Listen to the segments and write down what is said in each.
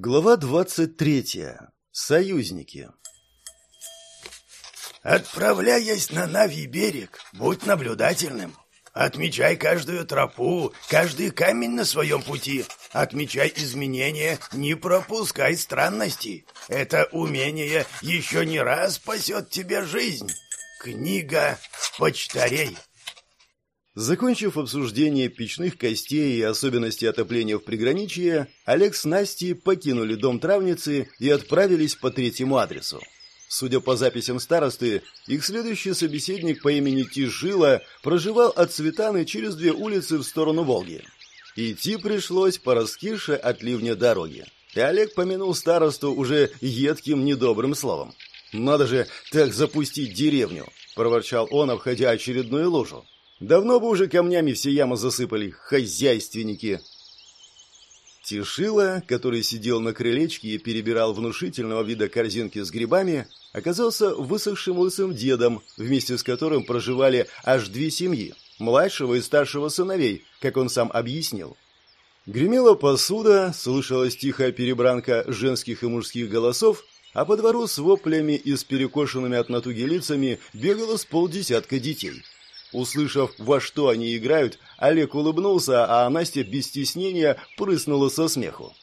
Глава 23. Союзники. Отправляясь на Навий берег, будь наблюдательным. Отмечай каждую тропу, каждый камень на своем пути. Отмечай изменения, не пропускай странности. Это умение еще не раз спасет тебе жизнь. Книга почтарей. Закончив обсуждение печных костей и особенностей отопления в приграничье, Олег с Настей покинули дом травницы и отправились по третьему адресу. Судя по записям старосты, их следующий собеседник по имени Тишила проживал от Светаны через две улицы в сторону Волги. Идти пришлось по раскисшей от ливня дороге. И Олег помянул старосту уже едким недобрым словом. «Надо же так запустить деревню!» – проворчал он, обходя очередную лужу. Давно бы уже камнями все ямы засыпали, хозяйственники. Тишила, который сидел на крылечке и перебирал внушительного вида корзинки с грибами, оказался высохшим лысым дедом, вместе с которым проживали аж две семьи, младшего и старшего сыновей, как он сам объяснил. Гремела посуда, слышалась тихая перебранка женских и мужских голосов, а по двору с воплями и с перекошенными от натуги лицами бегало с полдесятка детей – Услышав, во что они играют, Олег улыбнулся, а Настя без стеснения прыснула со смеху.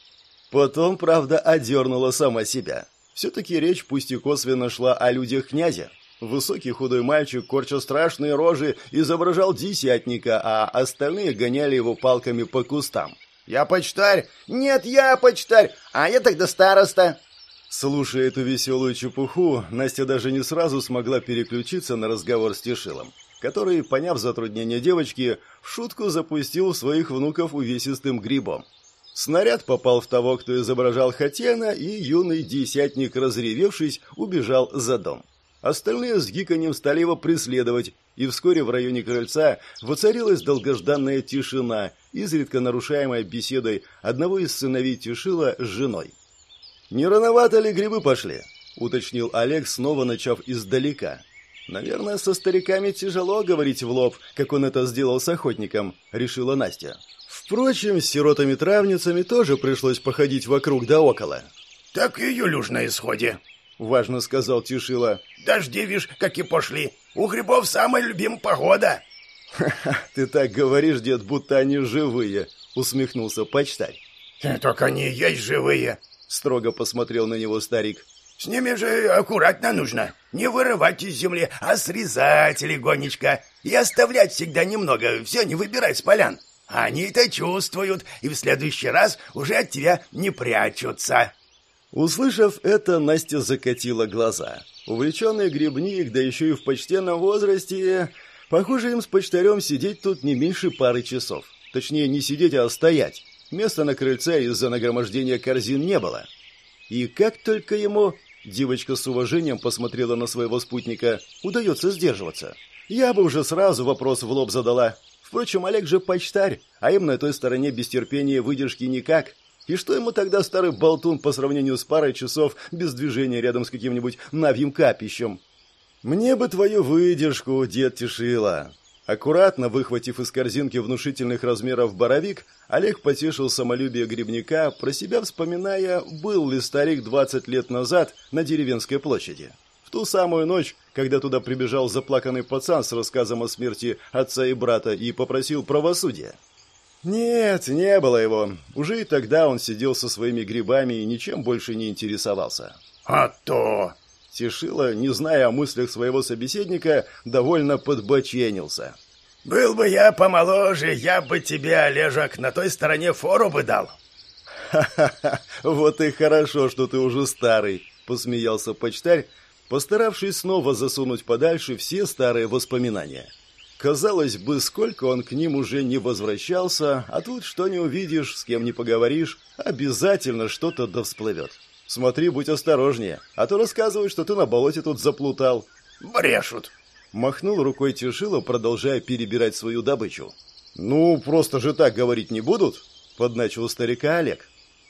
Потом, правда, одернула сама себя. Все-таки речь пусть и косвенно шла о людях князя. Высокий худой мальчик, корча страшные рожи, изображал десятника, а остальные гоняли его палками по кустам. «Я почтарь!» «Нет, я почтарь! А я тогда староста!» Слушая эту веселую чепуху, Настя даже не сразу смогла переключиться на разговор с Тишилом который, поняв затруднение девочки, в шутку запустил своих внуков увесистым грибом. Снаряд попал в того, кто изображал Хатена, и юный десятник, разревевшись, убежал за дом. Остальные с гиканьем стали его преследовать, и вскоре в районе крыльца воцарилась долгожданная тишина, изредка нарушаемая беседой одного из сыновей Тишила с женой. «Не рановато ли грибы пошли?» — уточнил Олег, снова начав издалека. Наверное, со стариками тяжело говорить в лоб, как он это сделал с охотником, решила Настя. Впрочем, с сиротами-травницами тоже пришлось походить вокруг да около. Так июль уж на исходе, важно сказал Тишила. Дожди, вишь, как и пошли. У грибов самая любимая погода. «Ха-ха, ты так говоришь, дед, будто они живые», — усмехнулся почтарь. «Только они есть живые», — строго посмотрел на него старик. С ними же аккуратно нужно. Не вырывать из земли, а срезать легонечко. И оставлять всегда немного, все не выбирать с полян. Они это чувствуют, и в следующий раз уже от тебя не прячутся. Услышав это, Настя закатила глаза. Увлеченный грибник, да еще и в почтенном возрасте... Похоже, им с почтарем сидеть тут не меньше пары часов. Точнее, не сидеть, а стоять. Места на крыльце из-за нагромождения корзин не было. И как только ему Девочка с уважением посмотрела на своего спутника. Удается сдерживаться. Я бы уже сразу вопрос в лоб задала. Впрочем, Олег же почтарь, а им на той стороне без терпения выдержки никак. И что ему тогда старый болтун по сравнению с парой часов без движения рядом с каким-нибудь навьим капищем? Мне бы твою выдержку, дед Тишила. Аккуратно выхватив из корзинки внушительных размеров боровик, Олег потешил самолюбие грибника, про себя вспоминая, был ли старик 20 лет назад на деревенской площади. В ту самую ночь, когда туда прибежал заплаканный пацан с рассказом о смерти отца и брата и попросил правосудия. Нет, не было его. Уже и тогда он сидел со своими грибами и ничем больше не интересовался. «А то!» Тишила, не зная о мыслях своего собеседника, довольно подбоченился. «Был бы я помоложе, я бы тебе, Олежек, на той стороне фору бы дал». «Ха-ха-ха, вот и хорошо, что ты уже старый», — посмеялся почтарь, постаравшись снова засунуть подальше все старые воспоминания. Казалось бы, сколько он к ним уже не возвращался, а тут что не увидишь, с кем не поговоришь, обязательно что-то да всплывет. Смотри, будь осторожнее, а то рассказывают, что ты на болоте тут заплутал. Брешут. Махнул рукой Тишила, продолжая перебирать свою добычу. Ну, просто же так говорить не будут, подначил старика Олег.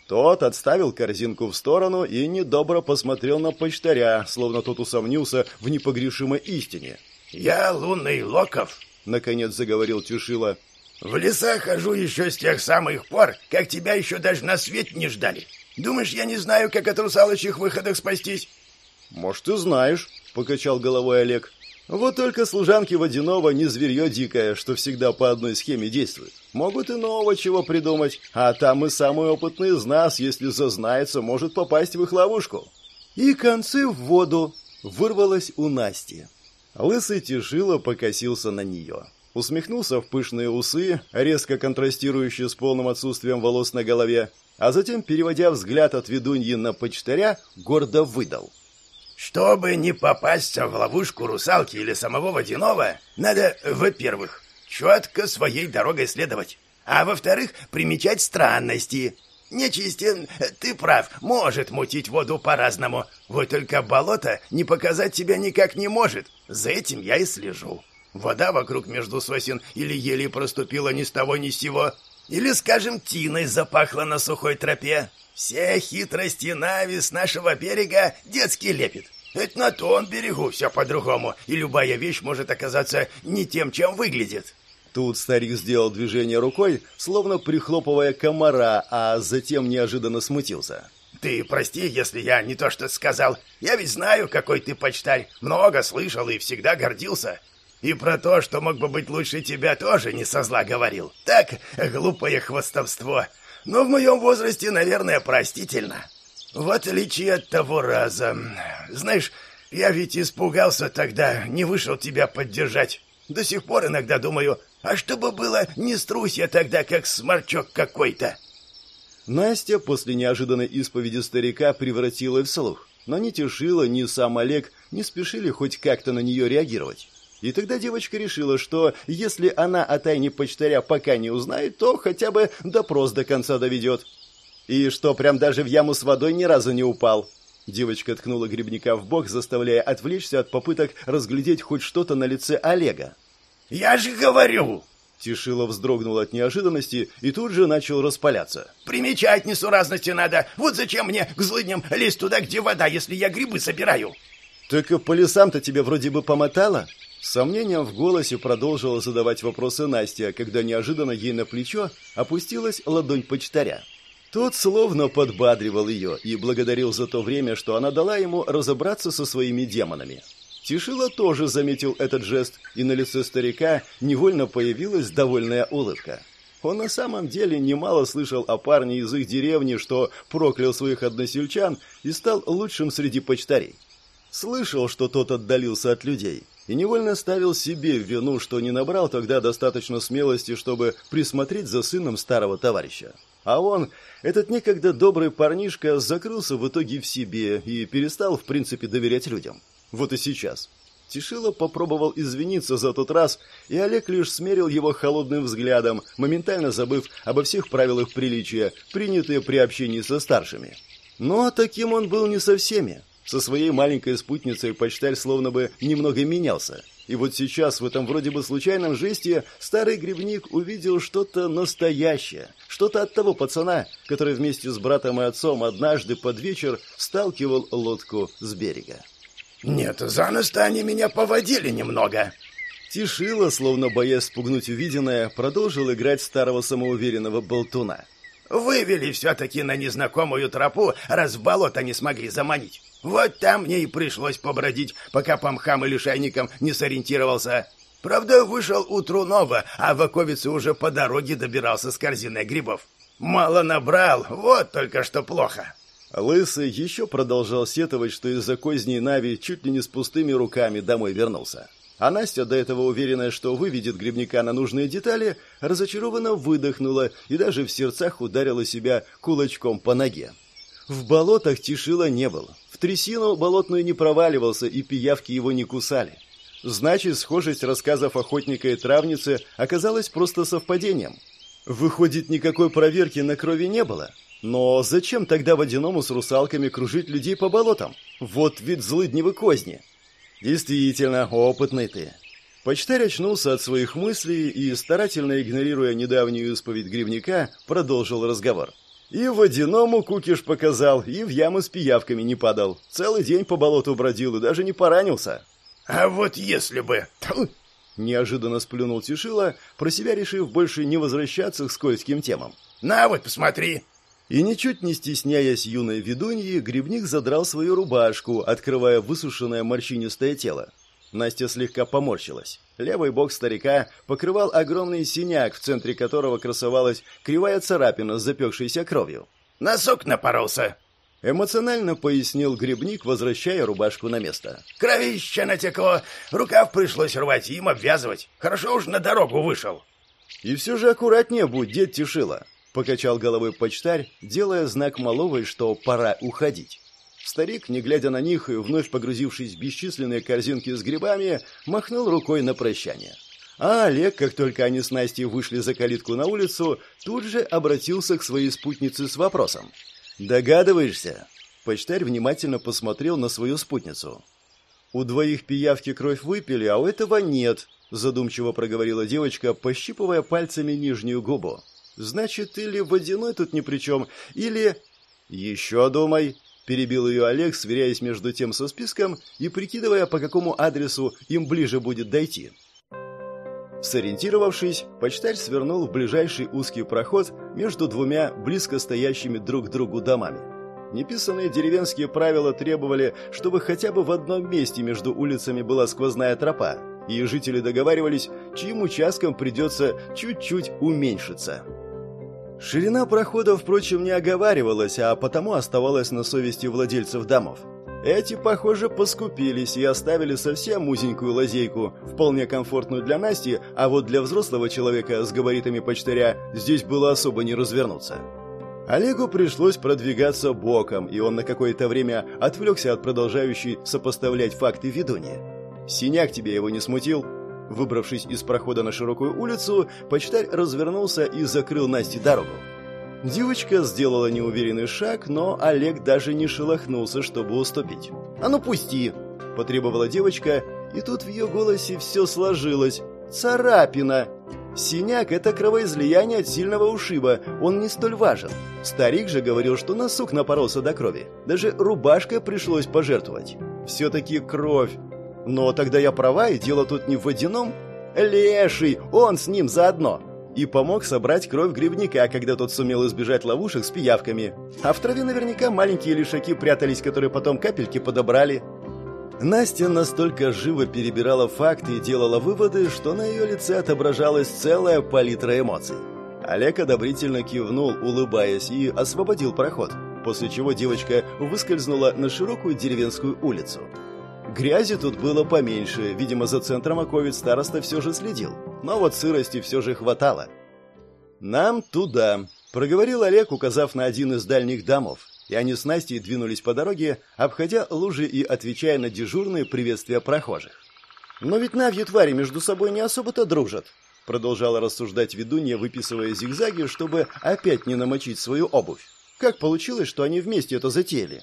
Тот отставил корзинку в сторону и недобро посмотрел на почтаря, словно тот усомнился в непогрешимой истине. «Я лунный Локов», — наконец заговорил Тишила. «В леса хожу еще с тех самых пор, как тебя еще даже на свет не ждали. Думаешь, я не знаю, как от русалочьих выходах спастись?» «Может, ты знаешь», — покачал головой Олег. «Вот только служанки водяного не зверье дикое, что всегда по одной схеме действует. Могут и нового чего придумать, а там и самый опытный из нас, если зазнается, может попасть в их ловушку». И концы в воду вырвалось у Насти. Лысый тяжело покосился на нее. Усмехнулся в пышные усы, резко контрастирующие с полным отсутствием волос на голове, а затем, переводя взгляд от ведуньи на почтаря, гордо выдал. «Чтобы не попасться в ловушку русалки или самого водяного, надо, во-первых, четко своей дорогой следовать, а во-вторых, примечать странности. Нечистен, ты прав, может мутить воду по-разному, вот только болото не показать себя никак не может, за этим я и слежу. Вода вокруг между сосен или еле проступила ни с того ни с сего, или, скажем, тиной запахло на сухой тропе. Все хитрости Нави с нашего берега детский лепит. Это на том берегу все по-другому, и любая вещь может оказаться не тем, чем выглядит. Тут старик сделал движение рукой, словно прихлопывая комара, а затем неожиданно смутился. «Ты прости, если я не то что сказал. Я ведь знаю, какой ты почтарь. Много слышал и всегда гордился. И про то, что мог бы быть лучше тебя, тоже не со зла говорил. Так, глупое хвостовство. Но в моем возрасте, наверное, простительно. В отличие от того раза. Знаешь, я ведь испугался тогда, не вышел тебя поддержать. До сих пор иногда думаю, а что бы было, не струсь я тогда, как сморчок какой-то. Настя после неожиданной исповеди старика превратилась в слух. Но ни Тишила, ни сам Олег не спешили хоть как-то на нее реагировать. И тогда девочка решила, что если она о тайне почтаря пока не узнает, то хотя бы допрос до конца доведет. И что, прям даже в яму с водой ни разу не упал. Девочка ткнула грибника в бок, заставляя отвлечься от попыток разглядеть хоть что-то на лице Олега. «Я же говорю!» Тишила вздрогнул от неожиданности и тут же начал распаляться. «Примечать несуразности надо! Вот зачем мне к злыдням лезть туда, где вода, если я грибы собираю?» «Так по лесам-то тебе вроде бы помотало?» Сомнением в голосе продолжила задавать вопросы Настя, когда неожиданно ей на плечо опустилась ладонь почтаря. Тот словно подбадривал ее и благодарил за то время, что она дала ему разобраться со своими демонами. Тишила тоже заметил этот жест, и на лице старика невольно появилась довольная улыбка. Он на самом деле немало слышал о парне из их деревни, что проклял своих односельчан и стал лучшим среди почтарей. Слышал, что тот отдалился от людей, и невольно ставил себе в вину, что не набрал тогда достаточно смелости, чтобы присмотреть за сыном старого товарища. А он, этот некогда добрый парнишка, закрылся в итоге в себе и перестал, в принципе, доверять людям. Вот и сейчас. Тишила попробовал извиниться за тот раз, и Олег лишь смерил его холодным взглядом, моментально забыв обо всех правилах приличия, принятые при общении со старшими. Но таким он был не со всеми. Со своей маленькой спутницей почтарь словно бы немного менялся. И вот сейчас в этом вроде бы случайном жесте старый грибник увидел что-то настоящее, что-то от того пацана, который вместе с братом и отцом однажды под вечер сталкивал лодку с берега. «Нет, за нос-то они меня поводили немного», Тишила, словно боясь спугнуть увиденное, продолжил играть старого самоуверенного болтуна. «Вывели все-таки на незнакомую тропу, раз в болото не смогли заманить. Вот там мне и пришлось побродить, пока по мхам и лишайникам не сориентировался. Правда, вышел утру ново, а в оковице уже по дороге добирался с корзиной грибов. Мало набрал, вот только что плохо. Лысый еще продолжал сетовать, что из-за козней Нави чуть ли не с пустыми руками домой вернулся. А Настя, до этого уверенная, что выведет грибника на нужные детали, разочарованно выдохнула и даже в сердцах ударила себя кулачком по ноге. В болотах тишила не было. В трясину болотную не проваливался, и пиявки его не кусали. Значит, схожесть рассказов охотника и травницы оказалась просто совпадением. Выходит, никакой проверки на крови не было. Но зачем тогда водяному с русалками кружить людей по болотам? Вот вид злыдневы козни. Действительно, опытный ты. Почтарь очнулся от своих мыслей и, старательно игнорируя недавнюю исповедь гривника, продолжил разговор. — и водяному кукиш показал, и в яму с пиявками не падал. Целый день по болоту бродил и даже не поранился. А вот если бы... Неожиданно сплюнул Тишила, про себя решив больше не возвращаться к скользким темам. «На вот, посмотри!» И ничуть не стесняясь юной ведуньи, грибник задрал свою рубашку, открывая высушенное морщинистое тело. Настя слегка поморщилась. Левый бок старика покрывал огромный синяк, в центре которого красовалась кривая царапина с запекшейся кровью. «Носок напоролся!» Эмоционально пояснил грибник, возвращая рубашку на место. «Кровище натекло! Рукав пришлось рвать и им обвязывать. Хорошо уж на дорогу вышел!» «И все же аккуратнее будь, дед Тишила!» Покачал головой почтарь, делая знак маловой, что пора уходить. Старик, не глядя на них и вновь погрузившись в бесчисленные корзинки с грибами, махнул рукой на прощание. А Олег, как только они с Настей вышли за калитку на улицу, тут же обратился к своей спутнице с вопросом. «Догадываешься?» Почтарь внимательно посмотрел на свою спутницу. «У двоих пиявки кровь выпили, а у этого нет», задумчиво проговорила девочка, пощипывая пальцами нижнюю губу. «Значит, или водяной тут ни при чем, или...» «Еще думай», Перебил ее Олег, сверяясь между тем со списком и прикидывая, по какому адресу им ближе будет дойти. Сориентировавшись, почтарь свернул в ближайший узкий проход между двумя близко стоящими друг к другу домами. Неписанные деревенские правила требовали, чтобы хотя бы в одном месте между улицами была сквозная тропа, и жители договаривались, чьим участкам придется чуть-чуть уменьшиться. Ширина прохода, впрочем, не оговаривалась, а потому оставалась на совести владельцев домов. Эти, похоже, поскупились и оставили совсем узенькую лазейку, вполне комфортную для Насти, а вот для взрослого человека с габаритами почтаря здесь было особо не развернуться. Олегу пришлось продвигаться боком, и он на какое-то время отвлекся от продолжающей сопоставлять факты ведунья. «Синяк тебе его не смутил?» Выбравшись из прохода на широкую улицу, почтарь развернулся и закрыл Насте дорогу. Девочка сделала неуверенный шаг, но Олег даже не шелохнулся, чтобы уступить. «А ну пусти!» – потребовала девочка, и тут в ее голосе все сложилось. «Царапина!» Синяк – это кровоизлияние от сильного ушиба, он не столь важен. Старик же говорил, что носок напоролся до крови. Даже рубашкой пришлось пожертвовать. Все-таки кровь. Но тогда я права, и дело тут не в водяном. Леший, он с ним заодно. И помог собрать кровь грибника, когда тот сумел избежать ловушек с пиявками. А в траве наверняка маленькие лишаки прятались, которые потом капельки подобрали. Настя настолько живо перебирала факты и делала выводы, что на ее лице отображалась целая палитра эмоций. Олег одобрительно кивнул, улыбаясь, и освободил проход, после чего девочка выскользнула на широкую деревенскую улицу. Грязи тут было поменьше, видимо, за центром оковец староста все же следил. Но вот сырости все же хватало. «Нам туда», — проговорил Олег, указав на один из дальних домов. И они с Настей двинулись по дороге, обходя лужи и отвечая на дежурные приветствия прохожих. «Но ведь навьи твари между собой не особо-то дружат», — продолжала рассуждать ведунья, выписывая зигзаги, чтобы опять не намочить свою обувь. «Как получилось, что они вместе это затеяли?»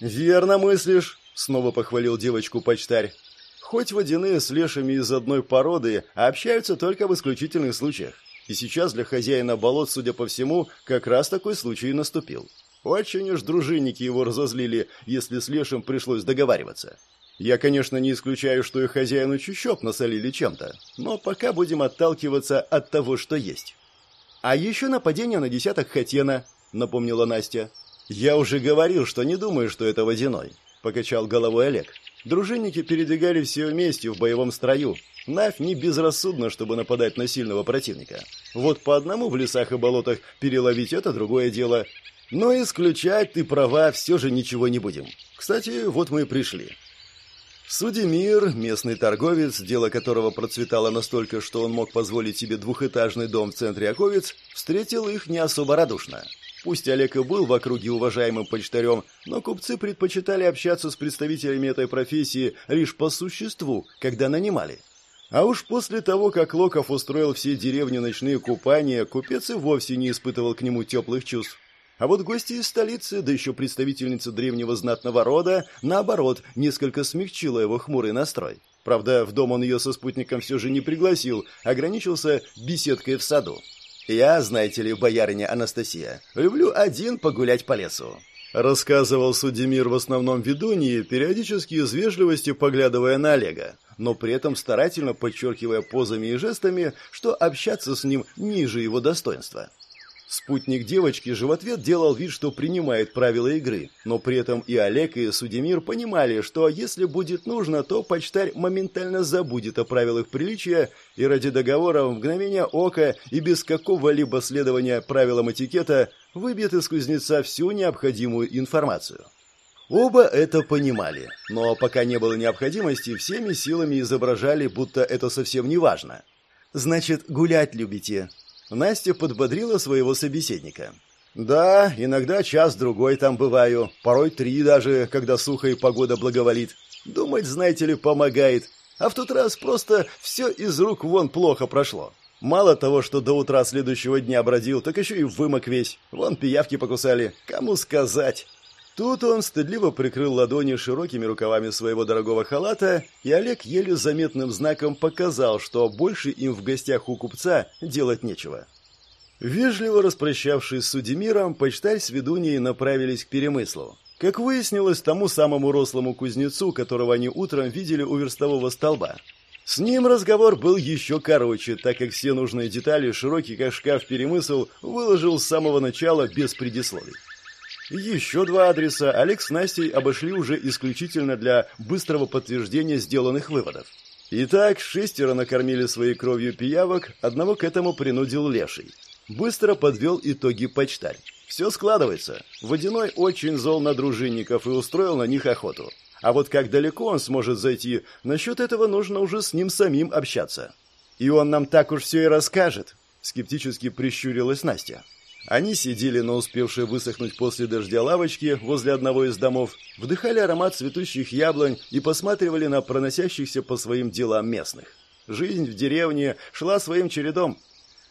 «Верно мыслишь», Снова похвалил девочку почтарь. Хоть водяные с лешами из одной породы, общаются только в исключительных случаях. И сейчас для хозяина болот, судя по всему, как раз такой случай и наступил. Очень уж дружинники его разозлили, если с лешим пришлось договариваться. Я, конечно, не исключаю, что и хозяину чущоб насолили чем-то, но пока будем отталкиваться от того, что есть. А еще нападение на десяток Хатена, напомнила Настя. Я уже говорил, что не думаю, что это водяной покачал головой Олег. Дружинники передвигали все вместе в боевом строю. Навь не безрассудно, чтобы нападать на сильного противника. Вот по одному в лесах и болотах переловить это другое дело. Но исключать ты права все же ничего не будем. Кстати, вот мы и пришли. Судемир, местный торговец, дело которого процветало настолько, что он мог позволить себе двухэтажный дом в центре Оковец, встретил их не особо радушно. Пусть Олег и был в округе уважаемым почтарем, но купцы предпочитали общаться с представителями этой профессии лишь по существу, когда нанимали. А уж после того, как Локов устроил все деревни ночные купания, купец и вовсе не испытывал к нему теплых чувств. А вот гости из столицы, да еще представительница древнего знатного рода, наоборот, несколько смягчила его хмурый настрой. Правда, в дом он ее со спутником все же не пригласил, ограничился беседкой в саду. «Я, знаете ли, боярыня Анастасия, люблю один погулять по лесу», — рассказывал Судемир в основном ведуньи, периодически из вежливости поглядывая на Олега, но при этом старательно подчеркивая позами и жестами, что общаться с ним ниже его достоинства. Спутник девочки же делал вид, что принимает правила игры, но при этом и Олег, и Судемир понимали, что если будет нужно, то почтарь моментально забудет о правилах приличия и ради договора в мгновение ока и без какого-либо следования правилам этикета выбьет из кузнеца всю необходимую информацию. Оба это понимали, но пока не было необходимости, всеми силами изображали, будто это совсем не важно. «Значит, гулять любите?» Настя подбодрила своего собеседника. «Да, иногда час-другой там бываю, порой три даже, когда сухо и погода благоволит. Думать, знаете ли, помогает. А в тот раз просто все из рук вон плохо прошло. Мало того, что до утра следующего дня бродил, так еще и вымок весь. Вон пиявки покусали. Кому сказать?» Тут он стыдливо прикрыл ладони широкими рукавами своего дорогого халата, и Олег еле заметным знаком показал, что больше им в гостях у купца делать нечего. Вежливо распрощавшись с Судемиром, почтарь с ведуньей направились к перемыслу. Как выяснилось, тому самому рослому кузнецу, которого они утром видели у верстового столба. С ним разговор был еще короче, так как все нужные детали широкий как шкаф перемысл выложил с самого начала без предисловий. Еще два адреса Олег с Настей обошли уже исключительно для быстрого подтверждения сделанных выводов. Итак, шестеро накормили своей кровью пиявок, одного к этому принудил леший. Быстро подвел итоги почтарь. Все складывается. Водяной очень зол на дружинников и устроил на них охоту. А вот как далеко он сможет зайти, насчет этого нужно уже с ним самим общаться. «И он нам так уж все и расскажет», — скептически прищурилась Настя. Они сидели на успевшей высохнуть после дождя лавочке возле одного из домов, вдыхали аромат цветущих яблонь и посматривали на проносящихся по своим делам местных. Жизнь в деревне шла своим чередом.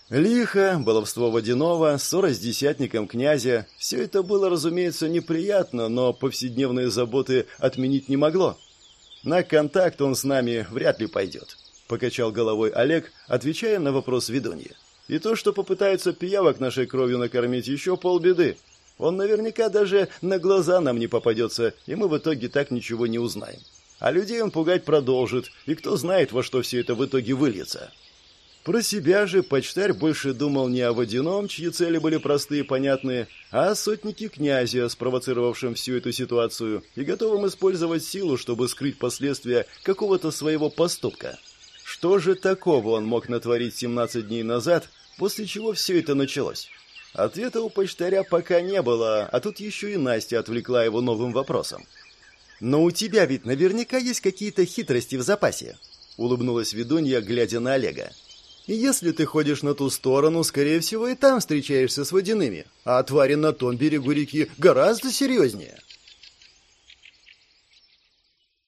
Лихо, баловство водяного, ссора с десятником князя – все это было, разумеется, неприятно, но повседневные заботы отменить не могло. На контакт он с нами вряд ли пойдет, – покачал головой Олег, отвечая на вопрос ведунья. И то, что попытается пиявок нашей кровью накормить, еще полбеды. Он наверняка даже на глаза нам не попадется, и мы в итоге так ничего не узнаем. А людей он пугать продолжит, и кто знает, во что все это в итоге выльется. Про себя же почтарь больше думал не о водяном, чьи цели были простые и понятные, а о сотнике князя, спровоцировавшем всю эту ситуацию, и готовом использовать силу, чтобы скрыть последствия какого-то своего поступка. Что же такого он мог натворить 17 дней назад, после чего все это началось? Ответа у почтаря пока не было, а тут еще и Настя отвлекла его новым вопросом. «Но у тебя ведь наверняка есть какие-то хитрости в запасе», — улыбнулась ведунья, глядя на Олега. И если ты ходишь на ту сторону, скорее всего, и там встречаешься с водяными. А твари на том берегу реки гораздо серьезнее.